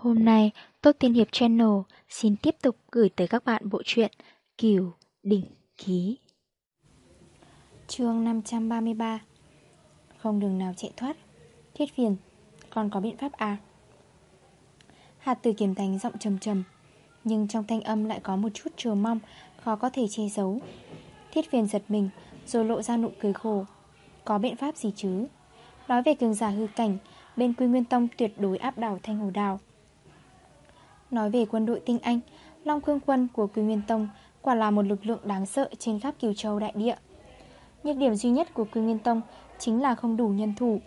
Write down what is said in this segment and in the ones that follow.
Hôm nay, Tốt Tiên Hiệp Channel xin tiếp tục gửi tới các bạn bộ truyện Kiều Đỉnh Ký. chương 533 Không đường nào chạy thoát. Thiết phiền, còn có biện pháp à? Hạt từ kiểm thành giọng trầm trầm Nhưng trong thanh âm lại có một chút chờ mong Khó có thể che giấu. Thiết phiền giật mình Rồi lộ ra nụ cười khổ. Có biện pháp gì chứ? Nói về cường giả hư cảnh Bên Quy Nguyên Tông tuyệt đối áp đảo Thanh Hồ Đào. Nói về quân đội tinh Anh, Long Khương Quân của Quy Nguyên Tông Quả là một lực lượng đáng sợ trên khắp Kiều Châu đại địa. Nhược điểm duy nhất của Quy Nguyên Tông Chính là không đủ nhân thủ.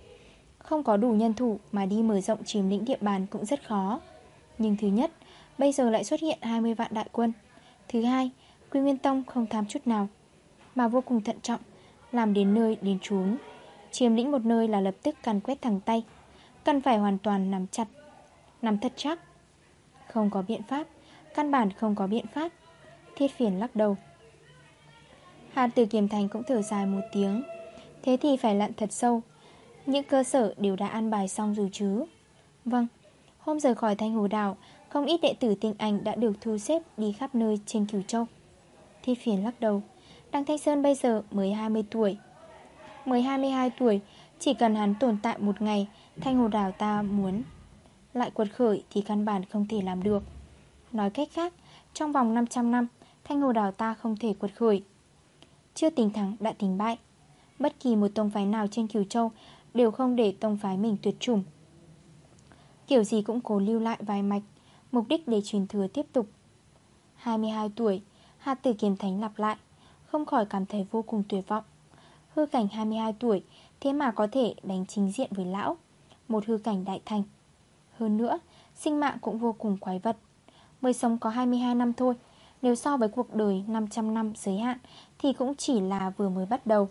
Không có đủ nhân thủ mà đi mở rộng chiếm lĩnh địa bàn cũng rất khó. Nhưng thứ nhất, Bây giờ lại xuất hiện 20 vạn đại quân. Thứ hai, Quy Nguyên Tông không tham chút nào, Mà vô cùng thận trọng, Làm đến nơi đến trốn Chiếm lĩnh một nơi là lập tức càn quét thẳng tay, Cần phải hoàn toàn nắm chặt, Nắm thật chắc. Không có biện pháp, Căn bản không có biện pháp. Thiết phiền lắc đầu. Hàn tử kiềm thành cũng thở dài một tiếng. Thế thì phải lặn thật sâu. Những cơ sở đều đã an bài xong rồi chứ? Vâng Hôm rời khỏi thanh hồ đảo, Không ít đệ tử tinh Anh đã được thu xếp đi khắp nơi trên Cửu Châu. Thiết phiền lắc đầu. Đăng Thanh Sơn bây giờ mới 20 tuổi. Mới 22 tuổi, Chỉ cần hắn tồn tại một ngày Thanh hồ đảo ta muốn lại quật khởi thì căn bản không thể làm được. Nói cách khác, Trong vòng 500 năm, Thanh hồ đảo ta không thể quật khởi. Chưa tính thắng đã tính bại. Bất kỳ một tông phái nào trên Kiều Châu Đều không để tông phái mình tuyệt chủng. Kiểu gì cũng cố lưu lại vài mạch, Mục đích để truyền thừa tiếp tục. 22 tuổi hà tử kiềm thánh lặp lại, Không khỏi cảm thấy vô cùng tuyệt vọng. Hư cảnh 22 tuổi, Thế mà có thể đánh chính diện với lão. Một hư cảnh đại thành hơn nữa, sinh mạng cũng vô cùng quái vật. Mới sống có 22 năm thôi Nếu so với cuộc đời 500 năm giới hạn Thì cũng chỉ là vừa mới bắt đầu.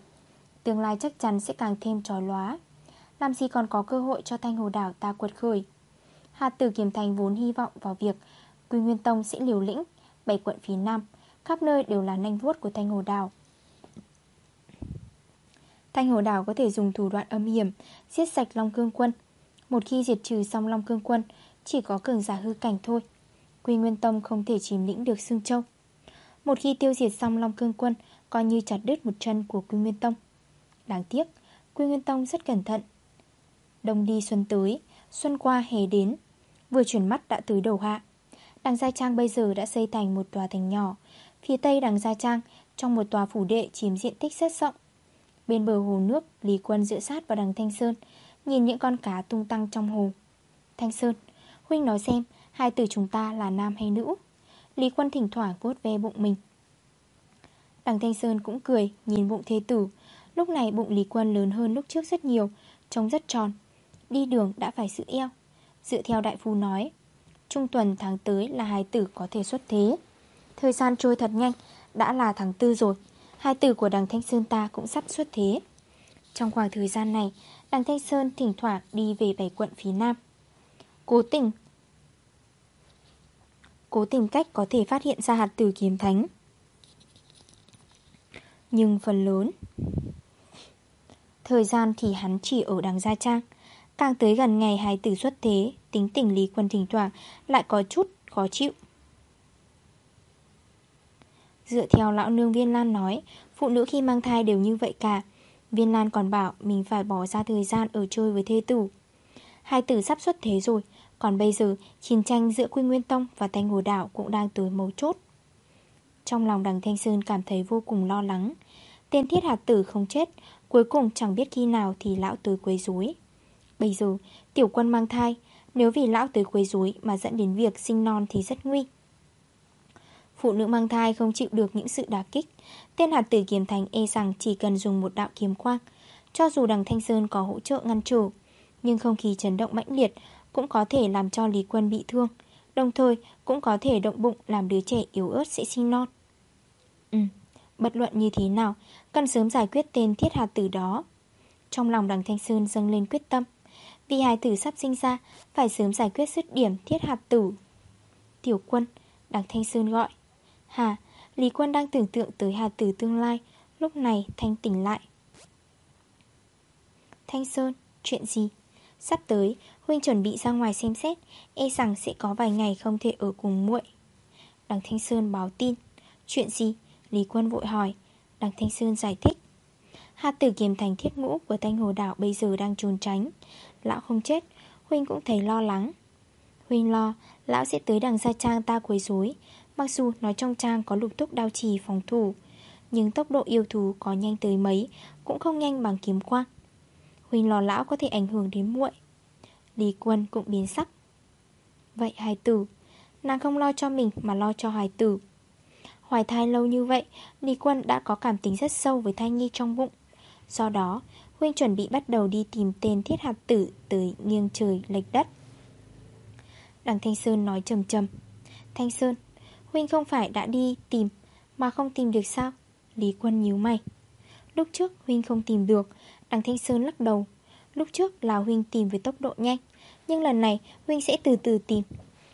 Tương lai chắc chắn sẽ càng thêm trói lóa. Làm gì còn có cơ hội cho thanh hồ đảo ta quật khởi? Hạt tử kiềm thành vốn hy vọng vào việc Quy Nguyên Tông sẽ liều lĩnh Bảy quận phía Nam Khắp nơi đều là nanh vuốt của thanh hồ đảo. Thanh hồ đảo có thể dùng thủ đoạn âm hiểm Giết sạch Long Cương Quân một khi diệt trừ xong Long Cương Quân, Chỉ có cường giả hư cảnh thôi. Quy Nguyên Tông không thể chìm lĩnh được Sương Châu. Một khi tiêu diệt xong Long Cương Quân, Coi như chặt đứt một chân của Quy Nguyên Tông. Đáng tiếc, Quy Nguyên Tông rất cẩn thận. Đông đi xuân tới, Xuân qua hè đến, Vừa chuyển mắt đã tới đầu hạ. Đằng Gia Trang bây giờ đã xây thành một tòa thành nhỏ. Phía tây đằng Gia Trang, Trong một tòa phủ đệ chiếm diện tích rất rộng. Bên bờ hồ nước, Lý Quân dựa sát vào đằng Thanh Sơn Nhìn những con cá tung tăng trong hồ. Thanh Sơn, Huynh nói xem, Hai từ chúng ta là nam hay nữ? Lý Quân thỉnh thoảng vuốt ve bụng mình. Đằng Thanh Sơn cũng cười, Nhìn bụng thế tử. Lúc này bụng Lý Quân lớn hơn lúc trước rất nhiều, Trông rất tròn. Đi đường đã phải sự eo. Dựa theo đại phu nói, Trung tuần tháng tới là hai tử có thể xuất thế. Thời gian trôi thật nhanh, Đã là tháng tư rồi. Hai tử của đằng Thanh Sơn ta cũng sắp xuất thế. Trong khoảng thời gian này Đằng Thanh Sơn thỉnh thoảng đi về bảy quận phía Nam. Cố tình. Cố tìm cách có thể phát hiện ra hạt tử kiếm thánh. Nhưng phần lớn. Thời gian thì hắn chỉ ở đằng Gia Trang. Càng tới gần ngày hai tử xuất thế, Tính tình Lý Quân thỉnh thoảng Lại có chút khó chịu. Dựa theo lão nương Viên Lan nói, Phụ nữ khi mang thai đều như vậy cả. Viên Lan còn bảo mình phải bỏ ra thời gian ở chơi với thê tử. Hai tử sắp xuất thế rồi, Còn bây giờ chiến tranh giữa Quy Nguyên Tông và Thanh Hồ Đảo cũng đang tới mấu chốt. Trong lòng đằng Thanh Sơn cảm thấy vô cùng lo lắng, Tên thiết hạt tử không chết, Cuối cùng chẳng biết khi nào thì lão tới quấy rối. Bây giờ, tiểu quân mang thai, Nếu vì lão tới quấy rối mà dẫn đến việc sinh non thì rất nguy. Phụ nữ mang thai không chịu được những sự đả kích Tên hạt tử kiếm thành e rằng chỉ cần dùng một đạo kiếm quang Cho dù đằng Thanh Sơn có hỗ trợ ngăn trở Nhưng không khí chấn động mãnh liệt Cũng có thể làm cho Lý Quân bị thương Đồng thời cũng có thể động bụng Làm đứa trẻ yếu ớt sẽ sinh non. Ừ, bất luận như thế nào Cần sớm giải quyết tên thiết hạt tử đó. Trong lòng đằng Thanh Sơn dâng lên quyết tâm Vì hài tử sắp sinh ra Phải sớm giải quyết dứt điểm thiết hạt tử. Tiểu quân Đằng Thanh Sơn gọi Hà, Lý Quân đang tưởng tượng tới hạt tử tương lai. Lúc này Thanh tỉnh lại. Thanh Sơn, chuyện gì? Sắp tới, Huynh chuẩn bị ra ngoài xem xét E rằng sẽ có vài ngày không thể ở cùng muội. Đằng Thanh Sơn báo tin. Chuyện gì? Lý Quân vội hỏi. Đằng Thanh Sơn giải thích. Hạt tử kiềm thành thiết ngũ của Thanh Hồ Đảo bây giờ đang trốn tránh. Lão không chết Huynh cũng thấy lo lắng. Huynh lo Lão sẽ tới đằng Gia Trang ta quấy rối. Mặc dù nói trong trang có lục túc đao trì phòng thủ, Nhưng tốc độ yêu thú có nhanh tới mấy Cũng không nhanh bằng kiếm quang. Huynh lò lão có thể ảnh hưởng đến muội. Lý Quân cũng biến sắc. Vậy hài tử, Nàng không lo cho mình mà lo cho hài tử. Hoài thai lâu như vậy, Lý Quân đã có cảm tính rất sâu với thai nhi trong bụng. Do đó Huynh chuẩn bị bắt đầu đi tìm tên thiết hạt tử Tới nghiêng trời lệch đất. Đằng Thanh Sơn nói trầm trầm. Thanh Sơn Huynh không phải đã đi tìm Mà không tìm được sao? Lý Quân nhíu mày. Lúc trước Huynh không tìm được, Đằng Thanh Sơn lắc đầu. Lúc trước là Huynh tìm với tốc độ nhanh, Nhưng lần này Huynh sẽ từ từ tìm.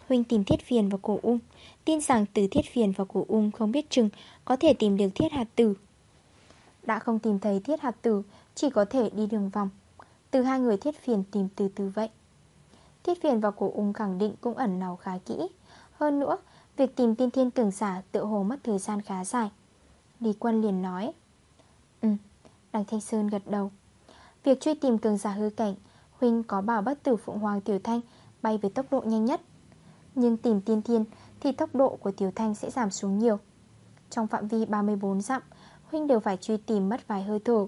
Huynh tìm thiết phiền và cổ ung. Tin rằng từ thiết phiền và cổ ung không biết chừng Có thể tìm được thiết hạt tử. Đã không tìm thấy thiết hạt tử, Chỉ có thể đi đường vòng. Từ hai người thiết phiền tìm từ từ vậy. Thiết phiền và cổ ung khẳng định cũng ẩn náu khá kỹ. Hơn nữa Việc tìm tiên thiên cường giả tự hồ mất thời gian khá dài. Lý Quân liền nói Ừ Đằng Thanh Sơn gật đầu. Việc truy tìm cường giả hư cảnh, Huynh có bảo bất tử Phụng Hoàng Tiểu Thanh Bay với tốc độ nhanh nhất. Nhưng tìm tiên thiên Thì tốc độ của Tiểu Thanh sẽ giảm xuống nhiều. Trong phạm vi 34 dặm, Huynh đều phải truy tìm mất vài hơi thở.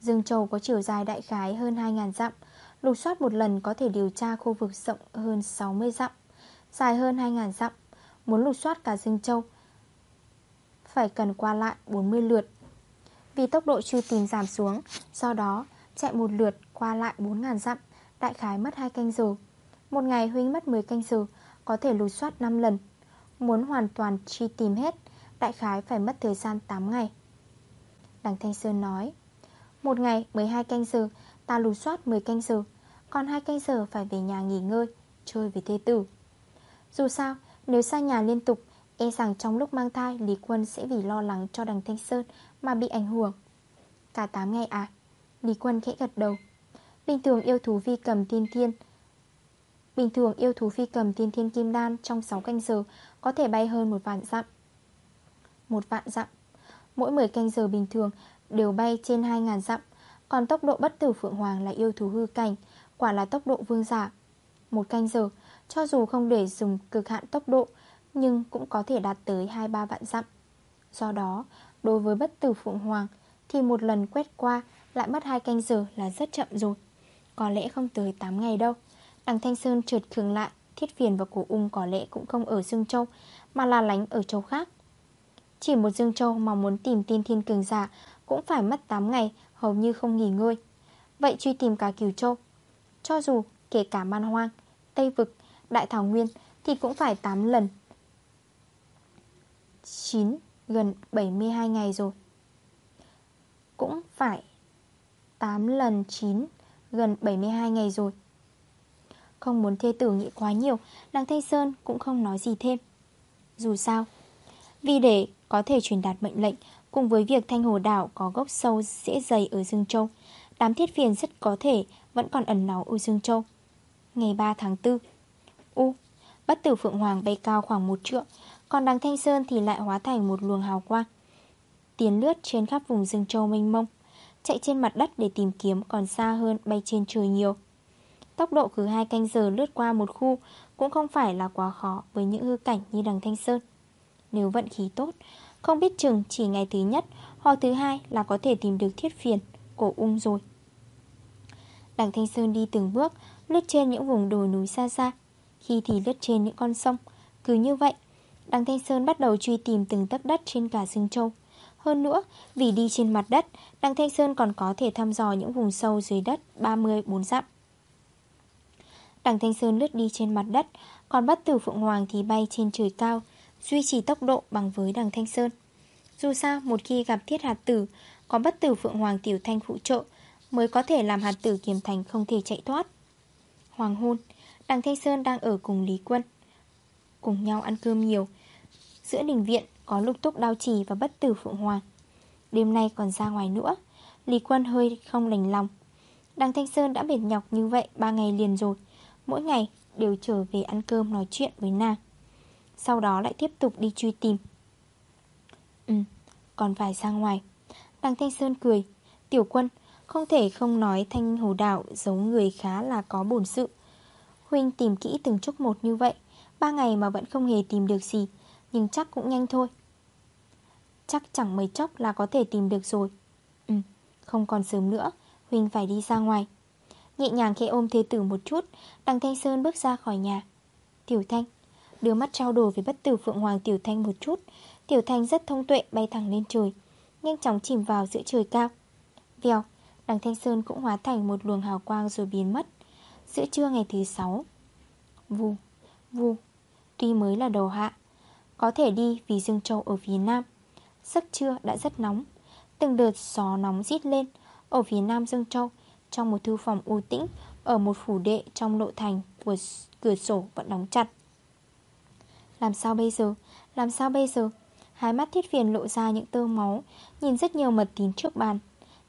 Dương Châu có chiều dài đại khái hơn 2.000 dặm, Lục soát một lần có thể điều tra khu vực rộng hơn 60 dặm. Dài hơn 2.000 dặm, Muốn lục soát cả Dương Châu Phải cần qua lại 40 lượt. Vì tốc độ truy tìm giảm xuống, Do đó chạy một lượt qua lại 4.000 dặm, Đại khái mất 2 canh giờ. Một ngày Huynh mất 10 canh giờ, Có thể lục soát 5 lần. Muốn hoàn toàn truy tìm hết, Đại khái phải mất thời gian 8 ngày. Đằng Thanh Sơn nói, Một ngày 12 canh giờ, Ta lục soát 10 canh giờ, Còn 2 canh giờ phải về nhà nghỉ ngơi, Chơi với thê tử dù sao, nếu xa nhà liên tục E rằng trong lúc mang thai Lý Quân sẽ vì lo lắng cho đằng Thanh Sơn Mà bị ảnh hưởng. Cả 8 ngày à? Lý Quân khẽ gật đầu. Bình thường yêu thú phi cầm tiên thiên Bình thường yêu thú phi cầm tiên thiên kim đan Trong 6 canh giờ Có thể bay hơn một vạn dặm. Một vạn dặm? Mỗi 10 canh giờ bình thường Đều bay trên 2.000 dặm. Còn tốc độ bất tử Phượng Hoàng là yêu thú hư cảnh Quả là tốc độ vương giả. Một canh giờ cho dù không để dùng cực hạn tốc độ Nhưng cũng có thể đạt tới 2-3 vạn dặm. Do đó, đối với bất tử Phụng Hoàng Thì một lần quét qua lại mất 2 canh giờ là rất chậm rồi. Có lẽ không tới 8 ngày đâu Đằng Thanh Sơn trượt khường lại Thiết phiền và cổ ung có lẽ cũng không ở Dương Châu Mà là lánh ở châu khác. Chỉ một Dương Châu mà muốn tìm tiên thiên cường giả Cũng phải mất 8 ngày Hầu như không nghỉ ngơi. Vậy truy tìm cả Kiều Châu. Cho dù kể cả man hoang Tây Vực Đại Thảo Nguyên thì cũng phải 8 lần. 9 gần 72 ngày rồi. Cũng phải 8 lần 9 gần 72 ngày rồi. Không muốn thê tử nghĩ quá nhiều Đằng Thanh Sơn cũng không nói gì thêm. Dù sao, Vì để có thể truyền đạt mệnh lệnh, Cùng với việc Thanh Hồ Đảo có gốc sâu dễ dày ở Dương Châu, Đám thiết phiền rất có thể vẫn còn ẩn náu ở Dương Châu. Ngày 3 tháng 4 U. Bất tử Phượng Hoàng bay cao khoảng một trượng, Còn đằng Thanh Sơn thì lại hóa thành một luồng hào quang, Tiến lướt trên khắp vùng rừng châu mênh mông, Chạy trên mặt đất để tìm kiếm còn xa hơn bay trên trời nhiều. Tốc độ cứ hai canh giờ lướt qua một khu Cũng không phải là quá khó với những hư cảnh như đằng Thanh Sơn. Nếu vận khí tốt, Không biết chừng chỉ ngày thứ nhất Hoặc thứ hai là có thể tìm được thiết phiền Cổ ung rồi. Đằng Thanh Sơn đi từng bước, Lướt trên những vùng đồi núi xa xa khi thì lướt trên những con sông. Cứ như vậy, Đằng Thanh Sơn bắt đầu truy tìm từng tấc đất trên cả Dương Châu. Hơn nữa, Vì đi trên mặt đất, Đằng Thanh Sơn còn có thể thăm dò những vùng sâu dưới đất 34 dặm. Đằng Thanh Sơn lướt đi trên mặt đất, Còn bắt tử Phượng Hoàng thì bay trên trời cao, Duy trì tốc độ bằng với đằng Thanh Sơn. Dù sao, một khi gặp thiết hạt tử, Có bất tử Phượng Hoàng Tiểu Thanh phụ trợ, Mới có thể làm hạt tử kiềm thành không thể chạy thoát. Hoàng hôn Đằng Thanh Sơn đang ở cùng Lý Quân Cùng nhau ăn cơm nhiều. Giữa đình viện có lục túc đao trì và bất tử Phượng Hoàng. Đêm nay còn ra ngoài nữa Lý Quân hơi không lành lòng. Đằng Thanh Sơn đã mệt nhọc như vậy 3 ngày liền rồi Mỗi ngày đều trở về ăn cơm nói chuyện với nàng. Sau đó lại tiếp tục đi truy tìm. Ừ, còn phải ra ngoài. Đằng Thanh Sơn cười Tiểu quân, không thể không nói Thanh Hồ Đạo giống người khá là có bổn sự. Huynh tìm kỹ từng chút một như vậy. Ba ngày mà vẫn không hề tìm được gì Nhưng chắc cũng nhanh thôi. Chắc chẳng mấy chốc là có thể tìm được rồi. Ừ, không còn sớm nữa Huynh phải đi ra ngoài. Nhẹ nhàng khẽ ôm thế tử một chút Đằng Thanh Sơn bước ra khỏi nhà. Tiểu Thanh Đưa mắt trao đổi với bất tử Phượng Hoàng Tiểu Thanh một chút. Tiểu Thanh rất thông tuệ bay thẳng lên trời Nhanh chóng chìm vào giữa trời cao. Vèo Đằng Thanh Sơn cũng hóa thành một luồng hào quang rồi biến mất. Giữa trưa ngày thứ 6 Vù, vù Tuy mới là đầu hạ Có thể đi vì Dương Châu ở phía nam. Giấc trưa đã rất nóng Từng đợt gió nóng rít lên Ở phía nam Dương Châu Trong một thư phòng u tĩnh Ở một phủ đệ trong lộ thành của cửa sổ vẫn đóng chặt. Làm sao bây giờ? Làm sao bây giờ? Hai mắt thiết phiền lộ ra những tơ máu Nhìn rất nhiều mật tín trước bàn.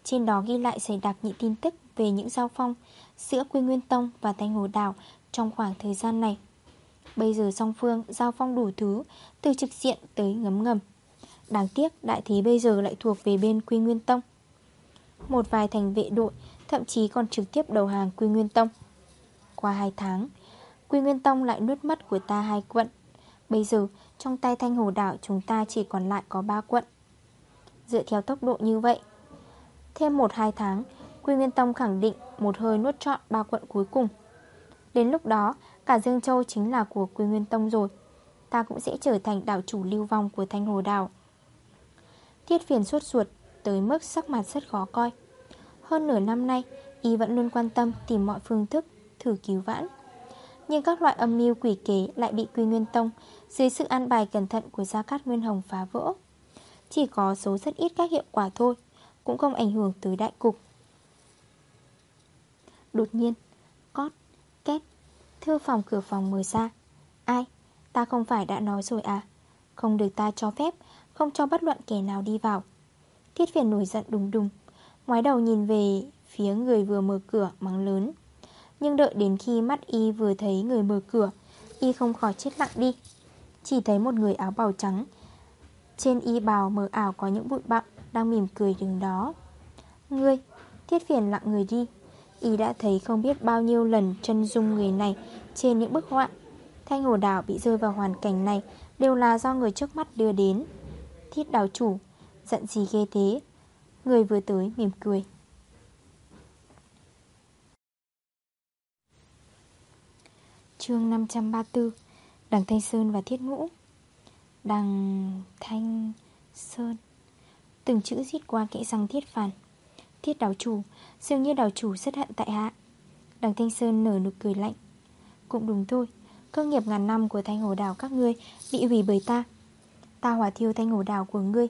Trên đó ghi lại dày đặc những tin tức. Về những giao phong giữa Quy Nguyên Tông và Thanh Hồ Đảo Trong khoảng thời gian này. Bây giờ song phương giao phong đủ thứ, Từ trực diện tới ngấm ngầm. Đáng tiếc đại thế bây giờ lại thuộc về bên Quy Nguyên Tông. Một vài thành vệ đội Thậm chí còn trực tiếp đầu hàng Quy Nguyên Tông. Qua 2 tháng Quy Nguyên Tông lại nuốt mất của ta hai quận. Bây giờ, trong tay thanh hồ đảo chúng ta chỉ còn lại có 3 quận. Dựa theo tốc độ như vậy, Thêm 1-2 tháng Quy Nguyên Tông khẳng định một hơi nuốt trọn ba quận cuối cùng. Đến lúc đó, Cả Dương Châu chính là của Quy Nguyên Tông rồi. Ta cũng sẽ trở thành đảo chủ lưu vong của Thanh Hồ Đảo Thiết phiền suốt ruột, Tới mức sắc mặt rất khó coi. Hơn nửa năm nay, Y vẫn luôn quan tâm tìm mọi phương thức Thử cứu vãn. Nhưng các loại âm mưu quỷ kế lại bị Quy Nguyên Tông Dưới sự an bài cẩn thận của Gia Cát Nguyên Hồng phá vỡ. Chỉ có số rất ít các hiệu quả thôi, Cũng không ảnh hưởng tới đại cục. Đột nhiên Cót, két Thư phòng cửa phòng mở ra. Ai, ta không phải đã nói rồi à? Không được ta cho phép Không cho bất luận kẻ nào đi vào. Thiết phiền nổi giận đùng đùng Ngoái đầu nhìn về phía người vừa mở cửa mắng lớn. Nhưng đợi đến khi mắt y vừa thấy người mở cửa Y không khỏi chết lặng đi. Chỉ thấy một người áo bào trắng Trên y bào mờ ảo có những bụi bặm Đang mỉm cười đứng đó. Ngươi Thiết phiền lặng người đi. Y đã thấy không biết bao nhiêu lần chân dung người này Trên những bức họa. Thanh hồ đảo bị rơi vào hoàn cảnh này Đều là do người trước mắt đưa đến. Thiết đảo chủ, Giận gì ghê thế? Người vừa tới mỉm cười. Chương 534 Đằng Thanh Sơn và Thiết Ngũ. Đằng Thanh Sơn. Từng chữ giết qua kẽ răng Thiết Phản. Thiết đảo chủ, Dường như đảo chủ rất hận tại hạ. Đằng Thanh Sơn nở nụ cười lạnh. Cũng đúng thôi, Cơ nghiệp ngàn năm của thanh hồ đảo các ngươi Bị hủy bởi ta. Ta hỏa thiêu thanh hồ đảo của ngươi,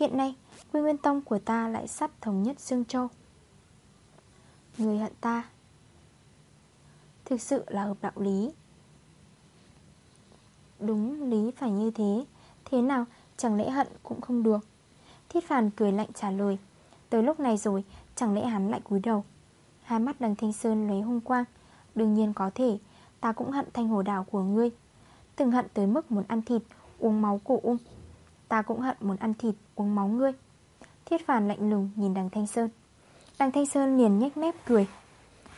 Hiện nay Quy Nguyên Tông của ta lại sắp thống nhất Dương Châu Người hận ta. Thực sự là hợp đạo lý. Đúng, lý phải như thế. Thế nào, chẳng lẽ hận cũng không được. Thiết phàn cười lạnh trả lời. Tới lúc này rồi, Chẳng lẽ hắn lại cúi đầu? Hai mắt đằng thanh sơn lấy hung quang. Đương nhiên có thể, Ta cũng hận thanh hồ đảo của ngươi. Từng hận tới mức muốn ăn thịt, Uống máu cổ ung. Ta cũng hận muốn ăn thịt, uống máu ngươi. Thiết phản lạnh lùng nhìn đằng Thanh Sơn. Đằng Thanh Sơn liền nhếch mép cười.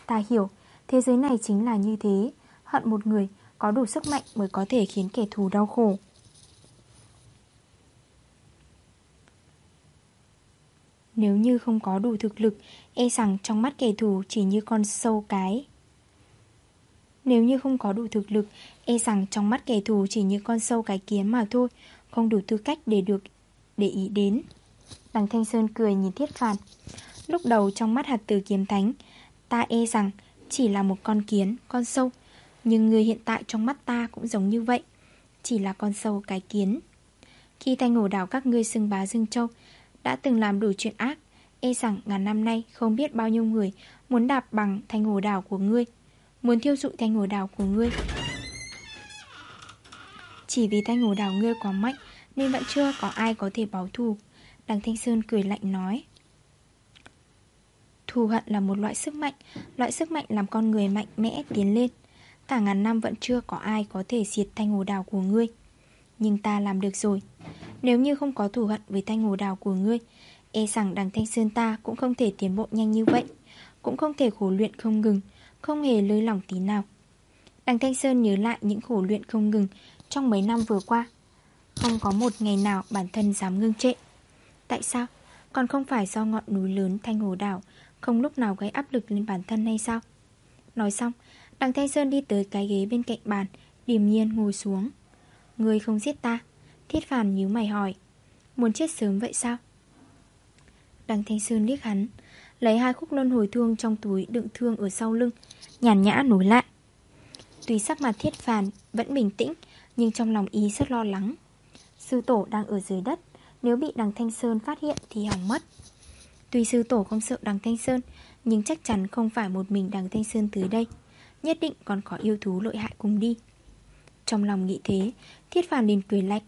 Ta hiểu, Thế giới này chính là như thế. Hận một người, có đủ sức mạnh mới có thể khiến kẻ thù đau khổ. Nếu như không có đủ thực lực E rằng trong mắt kẻ thù chỉ như con sâu cái. Nếu như không có đủ thực lực E rằng trong mắt kẻ thù chỉ như con sâu cái kiếm mà thôi Không đủ tư cách để được để ý đến. Đằng Thanh Sơn cười nhìn Thiết Phạt. Lúc đầu trong mắt hạt tử kiếm thánh Ta e rằng chỉ là một con kiến, con sâu. Nhưng người hiện tại trong mắt ta cũng giống như vậy Chỉ là con sâu cái kiến. Khi thanh ngủ đảo các ngươi xưng bá Dương Châu đã từng làm đủ chuyện ác. E rằng ngàn năm nay không biết bao nhiêu người Muốn đạp bằng thanh hồ đảo của ngươi, Muốn thiêu dụi thanh hồ đảo của ngươi. Chỉ vì thanh hồ đảo ngươi quá mạnh Nên vẫn chưa có ai có thể báo thù. Đằng Thanh Sơn cười lạnh nói, Thù hận là một loại sức mạnh, Loại sức mạnh làm con người mạnh mẽ tiến lên. Cả ngàn năm vẫn chưa có ai có thể diệt thanh hồ đào của ngươi. Nhưng ta làm được rồi nếu như không có thù hận với thanh hồ đào của ngươi E rằng đằng thanh sơn ta cũng không thể tiến bộ nhanh như vậy, Cũng không thể khổ luyện không ngừng, Không hề lơi lỏng tí nào Đằng Thanh Sơn nhớ lại những khổ luyện không ngừng Trong mấy năm vừa qua Không có một ngày nào bản thân dám ngưng trệ Tại sao? Còn không phải do ngọn núi lớn Thanh Hồ Đảo Không lúc nào gây áp lực lên bản thân hay sao? Nói xong, Đằng Thanh Sơn đi tới cái ghế bên cạnh bàn, Điềm nhiên ngồi xuống Người không giết ta Thiết phàm nhíu mày hỏi, Muốn chết sớm vậy sao? Đằng Thanh Sơn liếc hắn, Lấy hai khúc luân hồi thương trong túi đựng thương ở sau lưng, Nhàn nhã nối lại. Tuy sắc mặt thiết phàm vẫn bình tĩnh, Nhưng trong lòng ý rất lo lắng. Sư tổ đang ở dưới đất, Nếu bị đằng Thanh Sơn phát hiện thì hỏng mất. Tuy sư tổ không sợ đằng Thanh Sơn, Nhưng chắc chắn không phải một mình đằng Thanh Sơn tới đây, Nhất định còn có yêu thú lợi hại cùng đi. Trong lòng nghĩ thế, Thiết phàm liền cười lạnh.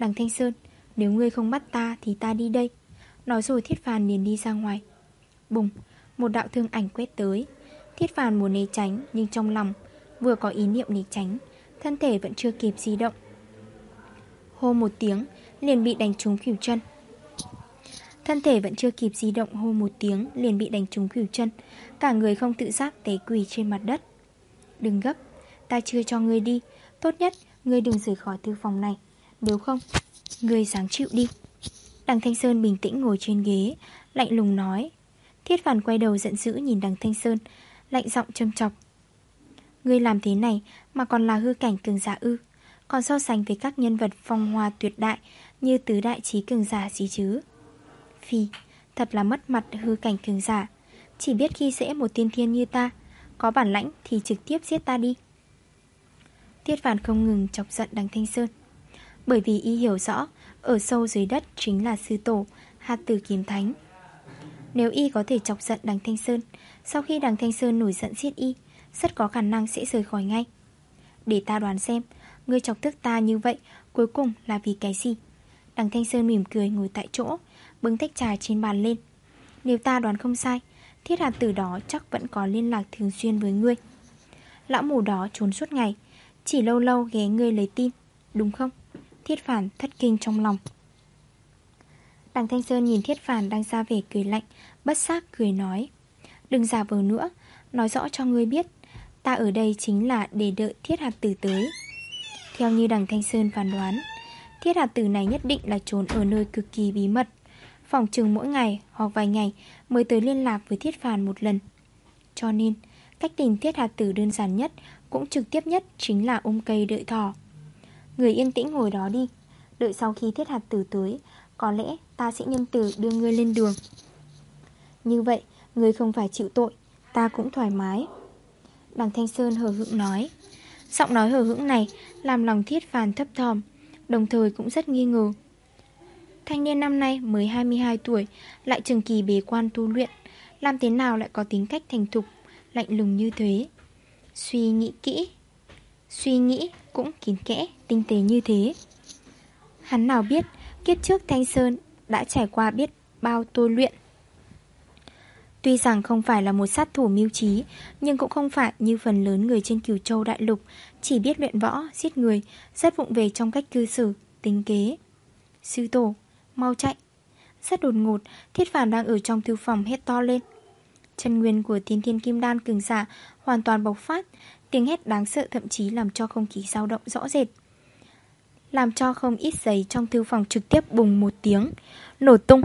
Đằng Thanh Sơn, Nếu ngươi không bắt ta thì ta đi đây. Nói rồi thiết phàn liền đi ra ngoài. Bùng, Một đạo thương ảnh quét tới. Thiết phàn muốn né tránh, Nhưng trong lòng Vừa có ý niệm né tránh, Thân thể vẫn chưa kịp di động. Hô một tiếng, Liền bị đánh trúng khỉu chân. Thân thể vẫn chưa kịp di động, hô một tiếng, Liền bị đánh trúng khỉu chân. Cả người không tự giác té quỳ trên mặt đất. Đừng gấp, Ta chưa cho ngươi đi. Tốt nhất, ngươi đừng rời khỏi thư phòng này. Nếu không? Ngươi sáng chịu đi. Đằng Thanh Sơn bình tĩnh ngồi trên ghế, Lạnh lùng nói. Thiết phản quay đầu giận dữ nhìn đằng Thanh Sơn, Lạnh giọng châm chọc. Ngươi làm thế này mà còn là hư cảnh cường giả ư? Còn so sánh với các nhân vật phong hoa tuyệt đại Như tứ đại trí cường giả gì chứ? Phi Thật là mất mặt hư cảnh cường giả. Chỉ biết khi dễ một tiên thiên như ta, Có bản lãnh thì trực tiếp giết ta đi. Tiết phản không ngừng chọc giận đằng Thanh Sơn. Bởi vì y hiểu rõ, Ở sâu dưới đất chính là sư tổ, Hạt tử kiếm thánh. Nếu y có thể chọc giận đằng Thanh Sơn, Sau khi đằng Thanh Sơn nổi giận giết y, rất có khả năng sẽ rời khỏi ngay. Để ta đoán xem Ngươi chọc tức ta như vậy Cuối cùng là vì cái gì? Đằng Thanh Sơn mỉm cười ngồi tại chỗ, Bưng tách trà trên bàn lên. Nếu ta đoán không sai, Thiết hạt tử đó chắc vẫn có liên lạc thường xuyên với ngươi. Lão mù đó trốn suốt ngày, Chỉ lâu lâu ghé ngươi lấy tin, Đúng không? Thiết phản thất kinh trong lòng. Đằng Thanh Sơn nhìn Thiết phản đang ra về cười lạnh, Bất xác cười nói, Đừng giả vờ nữa, Nói rõ cho ngươi biết, Ta ở đây chính là để đợi thiết hạt tử tới. Theo như đằng Thanh Sơn phán đoán, Thiết hạt tử này nhất định là trốn ở nơi cực kỳ bí mật. Phòng trừng mỗi ngày hoặc vài ngày Mới tới liên lạc với thiết Phản một lần. Cho nên, Cách tìm thiết hạt tử đơn giản nhất, Cũng trực tiếp nhất chính là ôm cây đợi thỏ. Người yên tĩnh ngồi đó đi. Đợi sau khi thiết hạt tử tới, Có lẽ ta sẽ nhân từ đưa ngươi lên đường. Như vậy, Ngươi không phải chịu tội, Ta cũng thoải mái. Đằng Thanh Sơn hờ hững nói. Giọng nói hờ hững này Làm lòng thiết phàn thấp thòm, Đồng thời cũng rất nghi ngờ. Thanh niên năm nay mới 22 tuổi, Lại trường kỳ bế quan tu luyện, Làm thế nào lại có tính cách thành thục, Lạnh lùng như thế? Suy nghĩ kỹ Suy nghĩ cũng kín kẽ Tinh tế như thế Hắn nào biết Kiếp trước Thanh Sơn đã trải qua biết bao tu luyện Tuy rằng không phải là một sát thủ mưu trí, nhưng cũng không phải như phần lớn người trên cửu châu đại lục, chỉ biết luyện võ, giết người, rất vụng về trong cách cư xử, tính kế. Sư tổ, mau chạy. Rất đột ngột, thiết phàm đang ở trong thư phòng hét to lên. Chân nguyên của tiên thiên kim đan cường giả hoàn toàn bộc phát, tiếng hét đáng sợ thậm chí làm cho không khí dao động rõ rệt. Làm cho không ít giấy trong thư phòng trực tiếp bùng một tiếng, nổ tung.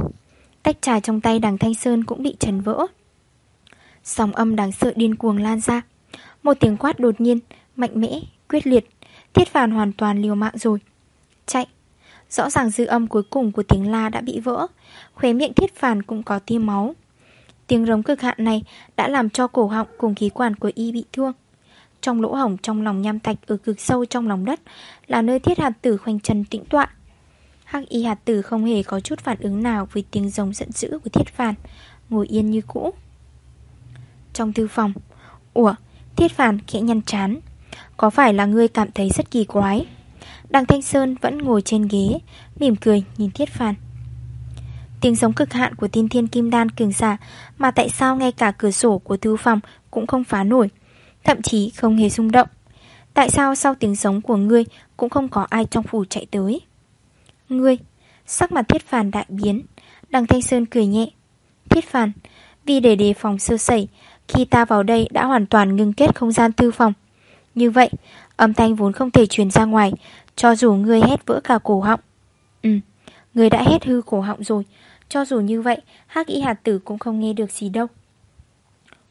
Tách trà trong tay đằng Thanh Sơn cũng bị trần vỡ. Sóng âm đáng sợ điên cuồng lan ra. Một tiếng quát đột nhiên Mạnh mẽ, quyết liệt Thiết phản hoàn toàn liều mạng rồi. Chạy. Rõ ràng dư âm cuối cùng của tiếng la đã bị vỡ. Khóe miệng thiết phản cũng có tiêm máu. Tiếng rống cực hạn này Đã làm cho cổ họng cùng khí quản của y bị thương. Trong lỗ hổng trong lòng nham thạch Ở cực sâu trong lòng đất Là nơi thiết hạt tử khoanh chân tĩnh tọa. Hắc y hạt tử không hề có chút phản ứng nào Với tiếng rồng giận dữ của thiết phản Ngồi yên như cũ. Trong thư phòng Ủa, thiết phản khẽ nhăn chán Có phải là ngươi cảm thấy rất kỳ quái? Đằng Thanh Sơn vẫn ngồi trên ghế Mỉm cười nhìn thiết phản. Tiếng giống cực hạn của tiên thiên kim đan cường giả Mà tại sao ngay cả cửa sổ của thư phòng cũng không phá nổi Thậm chí không hề rung động. Tại sao sau tiếng giống của ngươi Cũng không có ai trong phủ chạy tới? Ngươi, Sắc mặt thiết phàn đại biến. Đằng Thanh Sơn cười nhẹ. Thiết phàn, Vì để đề phòng sơ sẩy, Khi ta vào đây đã hoàn toàn ngưng kết không gian tư phòng. Như vậy, Âm thanh vốn không thể truyền ra ngoài, Cho dù ngươi hét vỡ cả cổ họng. Ừ Ngươi đã hét hư cổ họng rồi. Cho dù như vậy, hắc y hạt tử cũng không nghe được gì đâu.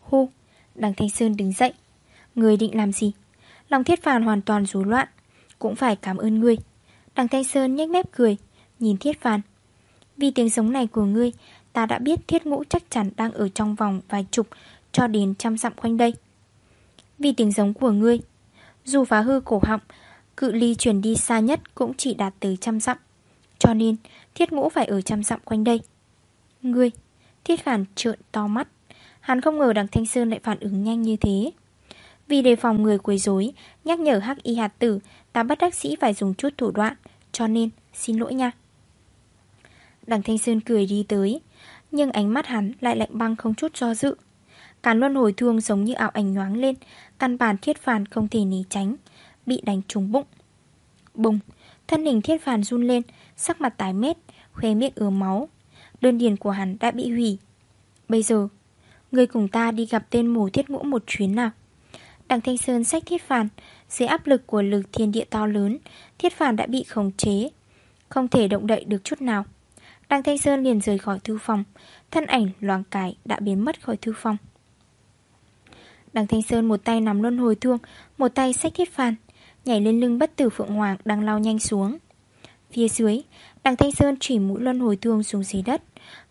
Hu Đằng Thanh Sơn đứng dậy người định làm gì? Lòng thiết phàn hoàn toàn rối loạn. Cũng phải cảm ơn ngươi. Đằng Thanh Sơn nhếch mép cười, Nhìn thiết phàn. Vì tiếng sống này của ngươi, Ta đã biết thiết ngũ chắc chắn đang ở trong vòng vài chục Cho đến trăm dặm quanh đây. Vì tiếng giống của ngươi, Dù phá hư cổ họng, Cự ly chuyển đi xa nhất cũng chỉ đạt tới trăm dặm. Cho nên, thiết ngũ phải ở trăm dặm quanh đây. Ngươi, Thiết phản trợn to mắt. Hắn không ngờ đằng Thanh Sơn lại phản ứng nhanh như thế. Vì đề phòng người quấy rối, Nhắc nhở hắc y hạt tử, Ta bắt đắc sĩ phải dùng chút thủ đoạn. Cho nên, xin lỗi nha. Đằng Thanh Sơn cười đi tới, Nhưng ánh mắt hắn lại lạnh băng không chút do dự. Càn luân hồi thương giống như ảo ảnh nhoáng lên, Căn bản thiết phản không thể né tránh, Bị đánh trúng bụng. Bùng, Thân hình thiết phản run lên, Sắc mặt tái mét Khoe miệng ứa máu. Đơn điền của hắn đã bị hủy. Bây giờ, Người cùng ta đi gặp tên mù thiết ngũ một chuyến nào? Đằng Thanh Sơn sách thiết phản. Dưới áp lực của lực thiên địa to lớn, Thiết phản đã bị khống chế. Không thể động đậy được chút nào. Đằng Thanh Sơn liền rời khỏi thư phòng. Thân ảnh loáng cái đã biến mất khỏi thư phòng. Đằng Thanh Sơn một tay nắm luân hồi thương, Một tay sách thiết phản, Nhảy lên lưng bất tử Phượng Hoàng đang lao nhanh xuống. Phía dưới Đằng Thanh Sơn chỉ mũi luân hồi thương xuống dưới đất.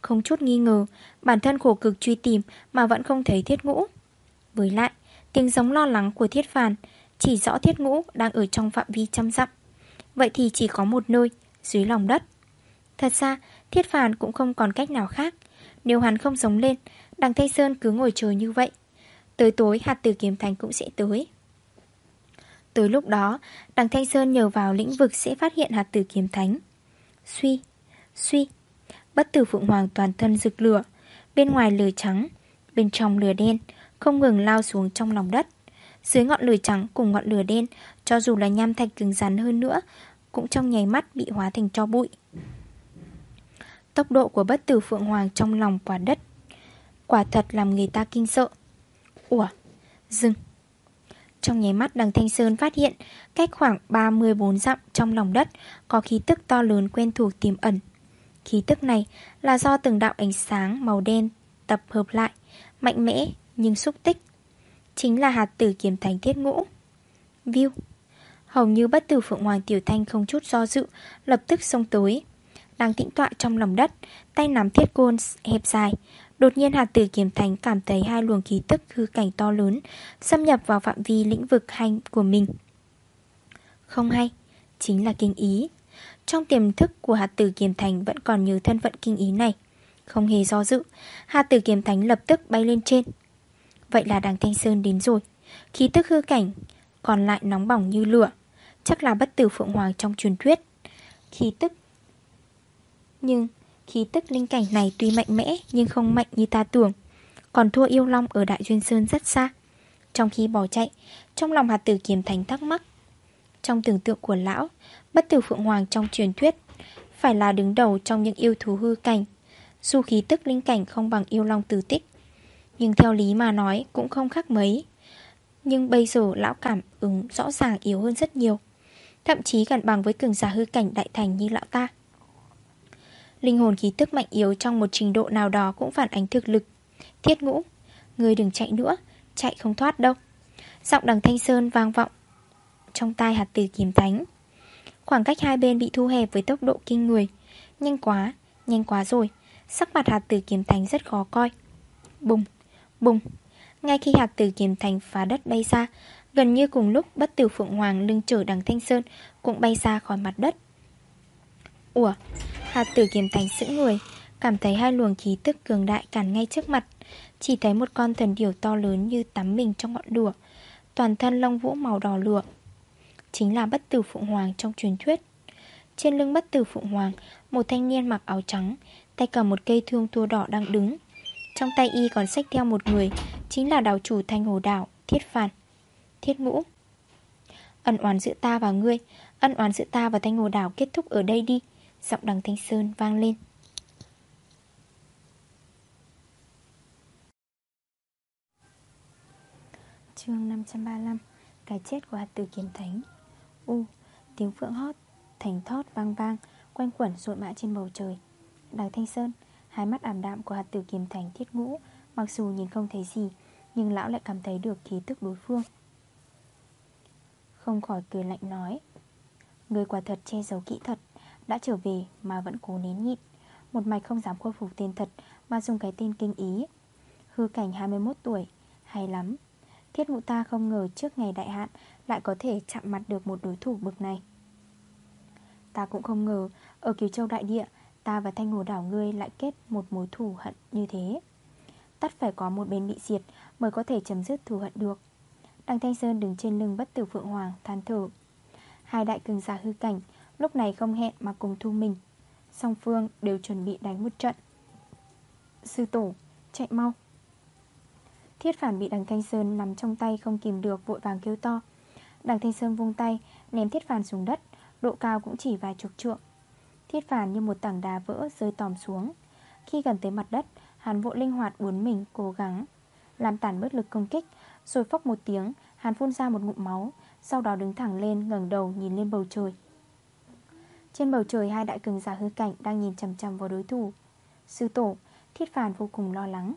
Không chút nghi ngờ, Bản thân khổ cực truy tìm Mà vẫn không thấy thiết ngũ. Với lại tiếng giống lo lắng của thiết phàn Chỉ rõ thiết ngũ đang ở trong phạm vi trăm dặm. Vậy thì chỉ có một nơi Dưới lòng đất. Thật ra thiết phàn cũng không còn cách nào khác. Nếu hắn không giống lên Đằng Thanh Sơn cứ ngồi chờ như vậy. Tới tối hạt tử kiếm thành cũng sẽ tới. Tới lúc đó, đằng Thanh Sơn nhờ vào lĩnh vực sẽ phát hiện hạt tử kiếm thánh. Suy, suy, bất tử Phượng Hoàng toàn thân rực lửa, bên ngoài lửa trắng, bên trong lửa đen, không ngừng lao xuống trong lòng đất. Dưới ngọn lửa trắng cùng ngọn lửa đen, cho dù là nham thạch cứng rắn hơn nữa, cũng trong nháy mắt bị hóa thành cho bụi. Tốc độ của bất tử Phượng Hoàng trong lòng quả đất Quả thật làm người ta kinh sợ Ủa Dừng trong nháy mắt đằng Thanh Sơn phát hiện Cách khoảng 34 dặm trong lòng đất Có khí tức to lớn quen thuộc tiềm ẩn Khí tức này là do từng đạo ánh sáng màu đen tập hợp lại Mạnh mẽ nhưng xúc tích. Chính là hạt tử kiếm thành thiết ngũ. View. Hầu như bất tử Phượng Hoàng Tiểu Thanh không chút do dự, Lập tức xông tới. Đang tĩnh tọa trong lòng đất, Tay nắm thiết côn hẹp dài. Đột nhiên hạt tử kiếm thành cảm thấy hai luồng khí tức hư cảnh to lớn Xâm nhập vào phạm vi lĩnh vực hành của mình. Không hay, Chính là kinh ý. Trong tiềm thức của hạt tử kiếm thành Vẫn còn nhớ thân phận kinh ý này. Không hề do dự, Hạt tử kiếm thánh lập tức bay lên trên. Vậy là đằng Thanh Sơn đến rồi. Khí tức hư cảnh, Còn lại nóng bỏng như lửa. Chắc là bất tử Phượng Hoàng trong truyền thuyết. Khí tức. Nhưng, Khí tức linh cảnh này tuy mạnh mẽ, nhưng không mạnh như ta tưởng. Còn thua yêu long ở Đại Duyên Sơn rất xa. Trong khi bỏ chạy, Trong lòng hạt tử kiềm thành thắc mắc. Trong tưởng tượng của lão, Bất tử Phượng Hoàng trong truyền thuyết Phải là đứng đầu trong những yêu thú hư cảnh. Dù khí tức linh cảnh không bằng yêu long tử tích nhưng theo lý mà nói cũng không khác mấy. Nhưng bây giờ lão cảm ứng rõ ràng yếu hơn rất nhiều. Thậm chí gần bằng với cường giả hư cảnh đại thành như lão ta. Linh hồn khí tức mạnh yếu trong một trình độ nào đó cũng phản ánh thực lực. Thiết ngũ, Người đừng chạy nữa, Chạy không thoát đâu. Giọng đằng Thanh Sơn vang vọng Trong tai hạt tử kiếm thánh. Khoảng cách hai bên bị thu hẹp với tốc độ kinh người. Nhanh quá Nhanh quá rồi. Sắc mặt hạt tử kiếm thánh rất khó coi. Bùng Bùng. Ngay khi hạt tử kiếm thành phá đất bay ra, Gần như cùng lúc bất tử Phượng Hoàng lưng trở đằng Thanh Sơn Cũng bay ra khỏi mặt đất. Ủa Hạt tử kiếm thành sững người, Cảm thấy hai luồng khí tức cường đại cản ngay trước mặt, Chỉ thấy một con thần điểu to lớn như tắm mình trong ngọn lửa, Toàn thân lông vũ màu đỏ lửa Chính là bất tử Phượng Hoàng trong truyền thuyết. Trên lưng bất tử Phượng Hoàng, Một thanh niên mặc áo trắng, Tay cầm một cây thương tua đỏ đang đứng trong tay y còn xách theo một người, Chính là đảo chủ thanh hồ đảo, Thiết phản Thiết ngũ. Ân oán giữa ta và ngươi, Ân oán giữa ta và thanh hồ đảo kết thúc ở đây đi, Giọng đằng Thanh Sơn vang lên. Chương 535 Cái chết của hạt tử kiếm thánh. U, Tiếng phượng hót, Thành thót vang vang, Quanh quẩn rộn mã trên bầu trời. Đằng Thanh Sơn Hai mắt ảm đạm của hạt tử kiếm thánh thiết ngũ, Mặc dù nhìn không thấy gì, Nhưng lão lại cảm thấy được khí tức đối phương. Không khỏi cười lạnh nói, Người quả thật che giấu kỹ thật Đã trở về mà vẫn cố nén nhịn. Một mạch không dám khôi phục tên thật Mà dùng cái tên kinh ý. Hư cảnh 21 tuổi, Hay lắm. Thiết ngũ ta không ngờ trước ngày đại hạn Lại có thể chạm mặt được một đối thủ bực này. Ta cũng không ngờ, Ở Kiều Châu Đại Địa Ta và Thanh Hồ Đảo ngươi lại kết một mối thù hận như thế. Tắt phải có một bên bị diệt Mới có thể chấm dứt thù hận được. Đăng Thanh Sơn đứng trên lưng bất tử Phượng Hoàng, than thở. Hai đại cường giả hư cảnh, Lúc này không hẹn mà cùng thu mình. Song phương đều chuẩn bị đánh một trận. Sư tổ, Chạy mau. Thiết phản bị đằng Thanh Sơn nằm trong tay không kìm được, vội vàng kêu to. Đằng Thanh Sơn vung tay, Ném thiết phản xuống đất. Độ cao cũng chỉ vài chục trượng. Thiết phản như một tảng đá vỡ rơi tòm xuống. Khi gần tới mặt đất, Hàn vội linh hoạt uốn mình, cố gắng Làm tản bớt lực công kích, Rồi phốc một tiếng, Hàn phun ra một ngụm máu, Sau đó đứng thẳng lên, ngẩng đầu nhìn lên bầu trời. Trên bầu trời, hai đại cường giả hư cảnh Đang nhìn chầm chầm vào đối thủ. Sư tổ, Thiết phản vô cùng lo lắng.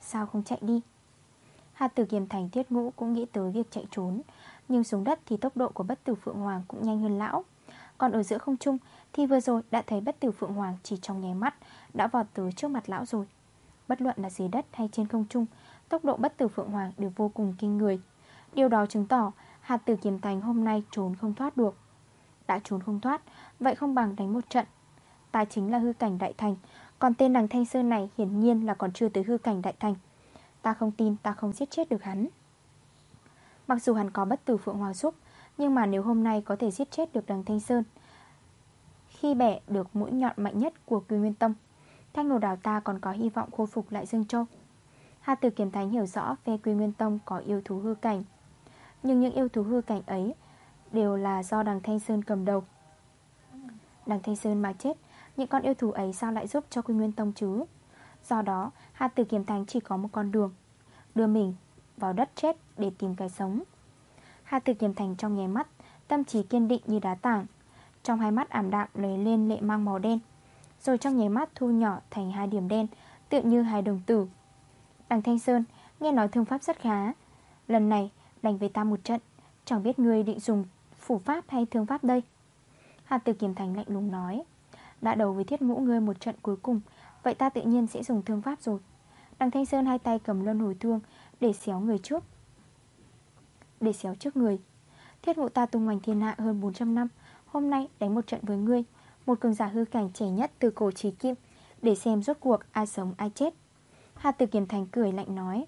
Sao không chạy đi? Hạt tử kiềm thành thiết ngũ cũng nghĩ tới việc chạy trốn, Nhưng xuống đất thì tốc độ của bất tử Phượng Hoàng cũng nhanh hơn lão. Còn ở giữa không trung thì vừa rồi đã thấy bất tử Phượng Hoàng chỉ trong nháy mắt, Đã vọt tới trước mặt lão rồi. Bất luận là dưới đất hay trên không trung, Tốc độ bất tử Phượng Hoàng đều vô cùng kinh người. Điều đó chứng tỏ Hạt tử kiềm thành hôm nay trốn không thoát được. Đã trốn không thoát, Vậy không bằng đánh một trận. Ta chính là hư cảnh đại thành, Còn tên đằng Thanh Sơn này hiển nhiên là còn chưa tới hư cảnh đại thành. Ta không tin, ta không giết chết được hắn. Mặc dù hắn có bất tử Phượng Hoàng giúp, Nhưng mà nếu hôm nay có thể giết chết được đằng Thanh Sơn khi bẻ được mũi nhọn mạnh nhất của Quy Nguyên Tông. Thanh nổ đảo ta còn có hy vọng khôi phục lại Dương Châu. Hà Tử Kiếm Thánh hiểu rõ phe Quy Nguyên Tông có yêu thú hư cảnh, Nhưng những yêu thú hư cảnh ấy Đều là do đằng Thanh Sơn cầm đầu. Đằng Thanh Sơn mà chết, Những con yêu thú ấy sao lại giúp cho Quy Nguyên Tông chứ? Do đó, Hà tử kiếm thánh chỉ có một con đường, Đưa mình vào đất chết để tìm cái sống. Hà tử kiếm thành trong nháy mắt, Tâm trí kiên định như đá tảng. Trong hai mắt ảm đạm lấy lên lệ mang màu đen, Rồi trong nháy mắt thu nhỏ thành hai điểm đen, tựa như hai đồng tử. Đằng Thanh Sơn nghe nói thương pháp rất khá, Lần này đánh với ta một trận, Chẳng biết người định dùng phủ pháp hay thương pháp đây? Hạt tử kiểm thành lạnh lùng nói, Đã đầu với thiết ngũ ngươi một trận cuối cùng, Vậy ta tự nhiên sẽ dùng thương pháp rồi. Đằng Thanh Sơn hai tay cầm luân hồi thương Để xéo người trước. Để xéo trước người. Thiết ngũ ta tung hoành thiên hạ hơn 400 năm Hôm nay đánh một trận với ngươi, Một cường giả hư cảnh trẻ nhất từ cổ trí kim, Để xem rốt cuộc ai sống ai chết. Hà Tử Kiếm Thành cười lạnh nói,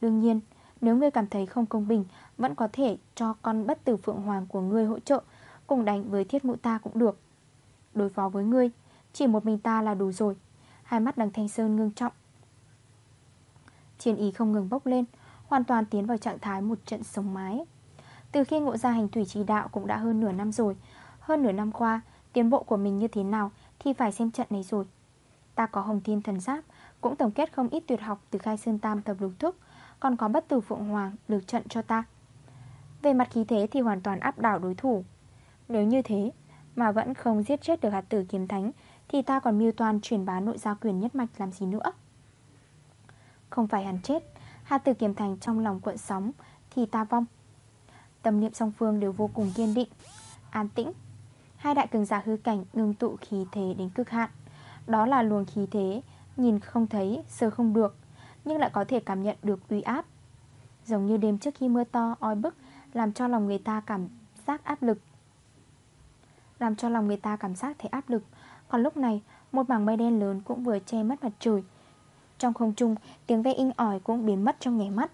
Đương nhiên, Nếu ngươi cảm thấy không công bình, Vẫn có thể cho con bất tử phượng hoàng của ngươi hỗ trợ, Cùng đánh với thiết mụ ta cũng được. Đối phó với ngươi, Chỉ một mình ta là đủ rồi. Hai mắt đằng Thanh Sơn ngưng trọng. Chiến ý không ngừng bốc lên, Hoàn toàn tiến vào trạng thái một trận sống mái. Từ khi ngộ ra hành thủy chỉ đạo Cũng đã hơn nửa năm rồi hơn nửa năm qua, Tiến bộ của mình như thế nào Thì phải xem trận này rồi. Ta có hồng thiên thần giáp, Cũng tổng kết không ít tuyệt học từ khai sơn tam tập lục thức Còn có bất tử phượng hoàng lược trận cho ta. Về mặt khí thế thì hoàn toàn áp đảo đối thủ. Nếu như thế, Mà vẫn không giết chết được hạt tử kiếm thánh, thì ta còn mưu toàn truyền bá nội giao quyền nhất mạch làm gì nữa? Không phải hắn chết, hạt tử kiếm thánh trong lòng cuộn sóng Thì ta vong. Tâm niệm song phương đều vô cùng kiên định, An tĩnh. Hai đại cường giả hư cảnh ngưng tụ khí thế đến cực hạn. Đó là luồng khí thế Nhìn không thấy, sơ không được Nhưng lại có thể cảm nhận được uy áp. Giống như đêm trước khi mưa to oi bức Làm cho lòng người ta cảm giác áp lực. Làm cho lòng người ta cảm giác thấy áp lực. Còn lúc này Một mảng mây đen lớn cũng vừa che mất mặt trời. Trong không trung Tiếng ve inh ỏi cũng biến mất trong nhảy mắt.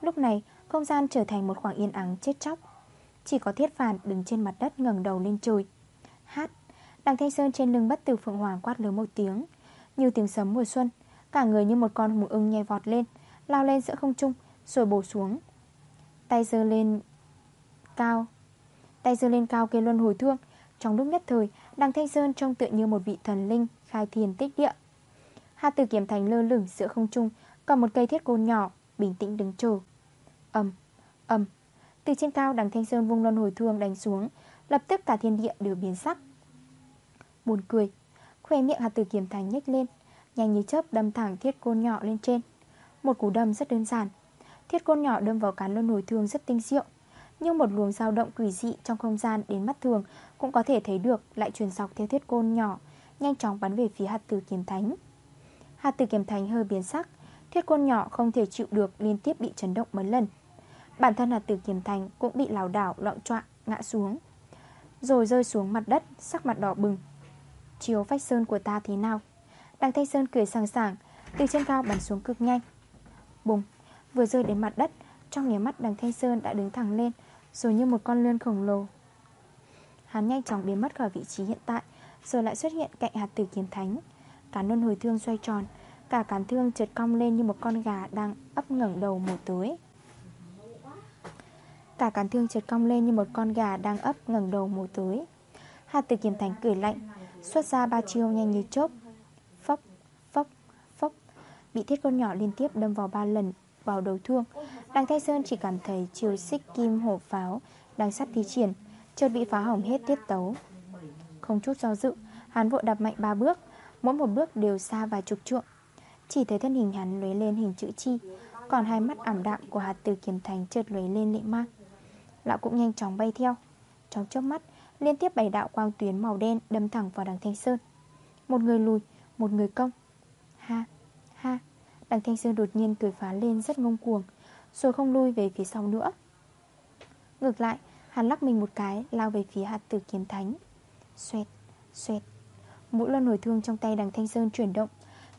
Lúc này không gian trở thành một khoảng yên ắng chết chóc. Chỉ có thiết phản đứng trên mặt đất ngẩng đầu lên trời. Hát. Đằng Thanh Sơn trên lưng bất tử Phượng Hoàng quát lớn một tiếng. Như tiếng sấm mùa xuân Cả người như một con hùng ưng nhảy vọt lên Lao lên giữa không trung Rồi bổ xuống. Tay giơ lên cao Tay giơ lên cao kê luân hồi thương. Trong lúc nhất thời Đằng Thanh Sơn trông tựa như một vị thần linh Khai thiền tích địa. Hạ tử kiếm thành lơ lửng giữa không trung Còn một cây thiết côn nhỏ Bình tĩnh đứng chờ. Âm, âm Từ trên cao đằng Thanh Sơn vung luân hồi thương đánh xuống Lập tức cả thiên địa đều biến sắc. Buồn cười. Khoe miệng hạt tử kiếm thành nhếch lên, Nhanh như chớp đâm thẳng thiết côn nhỏ lên trên. Một cú đâm rất đơn giản. Thiết côn nhỏ đâm vào cán luân hồi thương rất tinh diệu, Nhưng một luồng dao động quỷ dị trong không gian đến mắt thường Cũng có thể thấy được lại truyền dọc theo thiết côn nhỏ, Nhanh chóng bắn về phía hạt tử kiếm thánh Hạt tử kiếm thánh hơi biến sắc, Thiết côn nhỏ không thể chịu được liên tiếp bị chấn động mấy lần. Bản thân hạt tử kiếm thánh cũng bị lào đảo loạn trọng ngã xuống, Rồi rơi xuống mặt đất, Sắc mặt đỏ bừng. Chiếu vách sơn của ta thế nào? Đằng Thanh Sơn cười sàng sàng Từ trên cao bắn xuống cực nhanh. Bùng, Vừa rơi đến mặt đất, Trong nháy mắt đằng Thanh Sơn đã đứng thẳng lên, Rồi như một con lươn khổng lồ. Hắn nhanh chóng biến mất khỏi vị trí hiện tại, Rồi lại xuất hiện cạnh hạt tử kiếm thánh. Cả nôn hồi thương xoay tròn, Cả cán thương trượt cong lên như một con gà Đang ấp ngẩng đầu mổ tới. Cả cán thương trượt cong lên như một con gà Đang ấp ngẩng đầu mổ tới. Hạt tử kiếm thánh cười lạnh Xuất ra ba chiêu nhanh như chớp. Phốc, phốc, phốc. Bị thiết con nhỏ liên tiếp đâm vào ba lần Vào đầu thương. Đằng Thái Sơn chỉ cảm thấy chiều xích kim hổ pháo Đang sắp thi triển Chợt bị phá hỏng hết tiết tấu. Không chút do dự Hắn vội đạp mạnh ba bước Mỗi một bước đều xa vài chục trượng. Chỉ thấy thân hình hắn lóe lên hình chữ chi Còn hai mắt ảm đạm của hạt từ kiếm thành chợt lóe lên lệ mang. Lão cũng nhanh chóng bay theo. Trong chớp mắt Liên tiếp bảy đạo quang tuyến màu đen đâm thẳng vào đằng Thanh Sơn. Một người lùi, một người công Ha, ha Đằng Thanh Sơn đột nhiên cười phá lên rất ngông cuồng Rồi không lui về phía sau nữa. Ngược lại Hắn lắc mình một cái lao về phía hạt tử kiếm thánh. Xoẹt, xoẹt. Mũi luân hồi thương trong tay đằng Thanh Sơn chuyển động.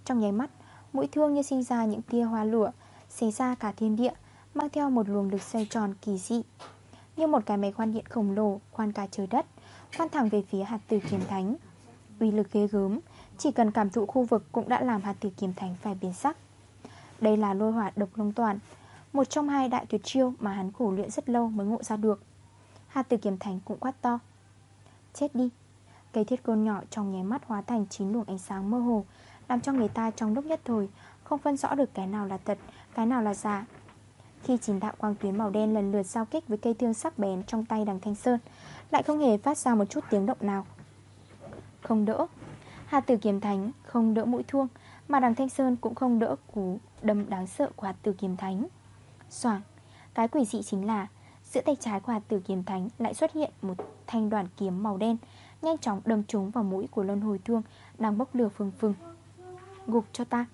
Trong nháy mắt Mũi thương như sinh ra những tia hoa lửa Xé ra cả thiên địa Mang theo một luồng lực xoay tròn kỳ dị. Như một cái máy khoan điện khổng lồ Khoan cả trời đất. Phan thẳng về phía hạt tử kiếm thánh. Uy lực ghê gớm, Chỉ cần cảm thụ khu vực cũng đã làm hạt tử kiếm thánh phải biến sắc. Đây là lôi hỏa độc lông toàn, Một trong hai đại tuyệt chiêu mà hắn khổ luyện rất lâu mới ngộ ra được. Hạt tử kiếm thánh cũng quát to, Chết đi. Cây thiết côn nhỏ trong nháy mắt hóa thành chín luồng ánh sáng mơ hồ, Làm cho người ta trong lúc nhất thời Không phân rõ được cái nào là thật, Cái nào là giả. Khi chín đạo quang tuyến màu đen lần lượt giao kích Với cây thương sắc bén trong tay đằng Thanh Sơn lại không hề phát ra một chút tiếng động nào. Không đỡ Hạt tử kiếm thánh không đỡ mũi thương, Mà đằng Thanh Sơn cũng không đỡ cú đâm đáng sợ của hạt tử kiếm thánh. Soảng, Cái quỷ dị chính là Giữa tay trái của hạt tử kiếm thánh lại xuất hiện một thanh đoàn kiếm màu đen, Nhanh chóng đâm trúng vào mũi của luân hồi thương Đang bốc lửa phừng phừng. Gục cho ta.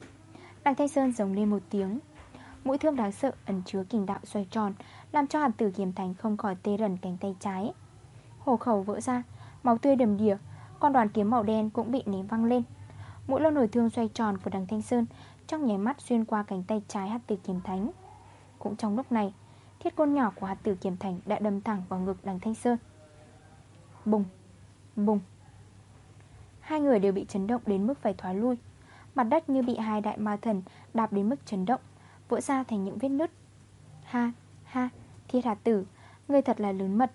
Đằng Thanh Sơn giống lên một tiếng. Mũi thương đáng sợ ẩn chứa kình đạo xoay tròn, Làm cho hạt tử kiếm thánh không khỏi tê rần cánh tay trái hồ khẩu vỡ ra Máu tươi đầm đìa Con đoàn kiếm màu đen cũng bị ném văng lên. Mũi lâu nổi thương xoay tròn của đằng Thanh Sơn Trong nháy mắt xuyên qua cánh tay trái hạt tử kiếm thánh. Cũng trong lúc này Thiết côn nhỏ của hạt tử kiếm thành đã đâm thẳng vào ngực đằng Thanh Sơn. Bùng Bùng. Hai người đều bị chấn động đến mức phải thoái lui. Mặt đất như bị hai đại ma thần đạp đến mức chấn động Vỡ ra thành những vết nứt. Ha, ha, thiết hạt tử Ngươi thật là lớn mật.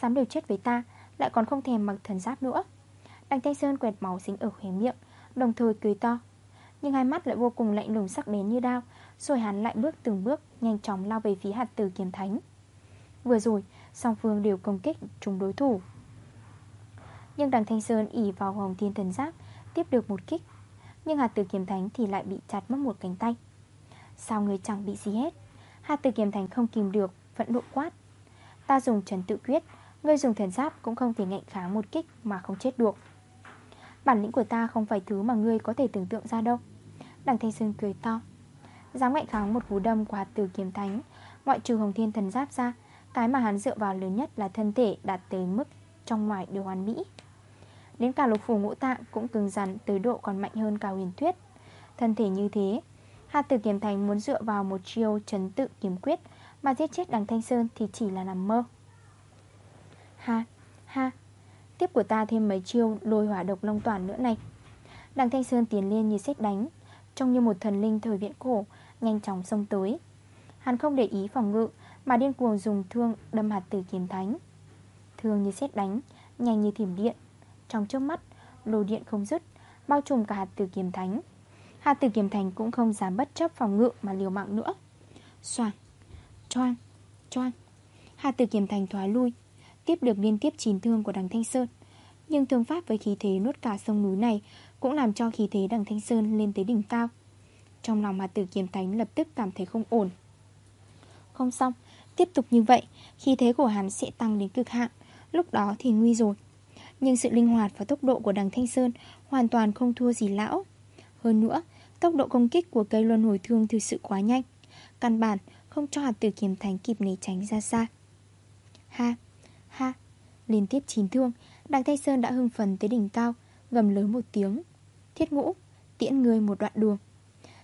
Dám đều chết với ta, Lại còn không thèm mặc thần giáp nữa. Đằng Thanh Sơn quẹt máu dính ở khóe miệng, Đồng thời cười to. Nhưng hai mắt lại vô cùng lạnh lùng sắc bén như đao, Rồi hắn lại bước từng bước Nhanh chóng lao về phía hạt tử kiếm thánh. Vừa rồi, Song phương đều công kích chúng đối thủ. Nhưng đằng Thanh Sơn ỉ vào Hồng Thiên Thần Giáp, Tiếp được một kích. Nhưng hạt tử kiếm thánh thì lại bị chặt mất một cánh tay. Sao người chẳng bị gì hết? Hạt tử kiếm thánh không kìm được Vẫn nộ quát. Ta dùng trần tự quyết Ngươi dùng thần giáp cũng không thể ngạnh kháng một kích Mà không chết được. Bản lĩnh của ta không phải thứ mà ngươi có thể tưởng tượng ra đâu. Đằng Thanh Sơn cười to. Dám ngạnh kháng một cú đâm của hạt tử kiếm thánh, Ngoại trừ hồng thiên thần giáp ra, Cái mà hắn dựa vào lớn nhất là thân thể đạt tới mức trong ngoài đều hoàn mỹ. Đến cả lục phủ ngũ tạng cũng cứng rắn tới độ còn mạnh hơn cả huyền thuyết. Thân thể như thế Hạt tử kiếm Thánh muốn dựa vào một chiêu chấn tự kiếm quyết Mà giết chết đằng Thanh Sơn thì chỉ là nằm mơ. Ha, ha. Tiếp của ta thêm mấy chiêu lôi hỏa độc long toàn nữa này. Đằng Thanh Sơn tiến lên như xét đánh Trông như một thần linh thời viễn cổ Nhanh chóng xông tới. Hắn không để ý phòng ngự Mà điên cuồng dùng thương đâm hạt tử kiếm thánh. Thương như xét đánh Nhanh như thiểm điện. Trong trước mắt lô điện không dứt Bao trùm cả hạt tử kiếm thánh. Hạt tử kiếm thánh cũng không dám bất chấp phòng ngự Mà liều mạng nữa. Xoàng, choang, choang. Hạt tử kiếm thánh thoái lui Tiếp được liên tiếp chín thương của đằng Thanh Sơn. Nhưng thương pháp với khí thế nuốt cả sông núi này Cũng làm cho khí thế đằng Thanh Sơn lên tới đỉnh cao. Trong lòng hạt tử kiếm thánh lập tức cảm thấy không ổn. Không xong Tiếp tục như vậy Khí thế của hắn sẽ tăng đến cực hạn Lúc đó thì nguy rồi. Nhưng sự linh hoạt và tốc độ của đằng Thanh Sơn Hoàn toàn không thua gì lão. Hơn nữa Tốc độ công kích của cây luân hồi thương thực sự quá nhanh Căn bản không cho hạt tử kiếm thánh kịp né tránh ra xa. Ha, ha Liên tiếp chín thương Đằng Thanh Sơn đã hưng phấn tới đỉnh cao Gầm lớn một tiếng. Thiết ngũ, tiễn người một đoạn đường.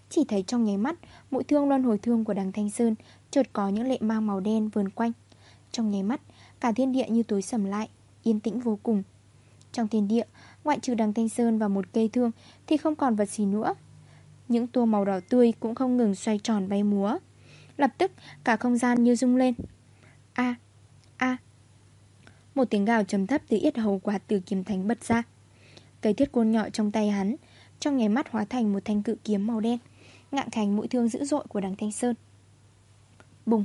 Chỉ thấy trong nháy mắt Mũi thương luân hồi thương của đằng Thanh Sơn Chợt có những lệ mang màu đen vườn quanh. Trong nháy mắt Cả thiên địa như tối sầm lại Yên tĩnh vô cùng. Trong thiên địa Ngoại trừ đằng Thanh Sơn và một cây thương Thì không còn vật gì nữa. Những tua màu đỏ tươi cũng không ngừng xoay tròn bay múa. Lập tức cả không gian như rung lên. A A một tiếng gào trầm thấp từ yết hầu quả từ kiếm thánh bật ra Cây thiết côn nhọ trong tay hắn, Trong nháy mắt hóa thành một thanh cự kiếm màu đen, Ngạn thành mũi thương dữ dội của đằng Thanh Sơn. Bùng!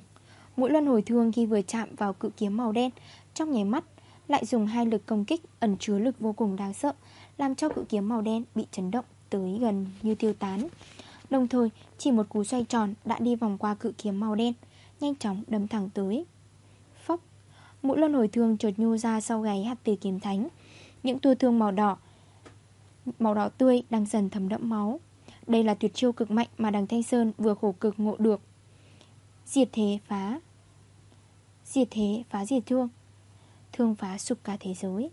Mũi luân hồi thương khi vừa chạm vào cự kiếm màu đen, Trong nháy mắt Lại dùng hai lực công kích ẩn chứa lực vô cùng đáng sợ, Làm cho cự kiếm màu đen bị chấn động Tới gần như tiêu tán. Đồng thời, chỉ một cú xoay tròn Đã đi vòng qua cự kiếm màu đen, Nhanh chóng đâm thẳng tới. Mũi luân hồi thương chợt nhu ra sau gáy hạt tử kiếm thánh. Những tua thương màu đỏ Màu đỏ tươi đang dần thấm đẫm máu. Đây là tuyệt chiêu cực mạnh mà đằng Thanh Sơn vừa khổ cực ngộ được. Diệt thế phá, Diệt thế phá diệt thương. Thương phá sụp cả thế giới.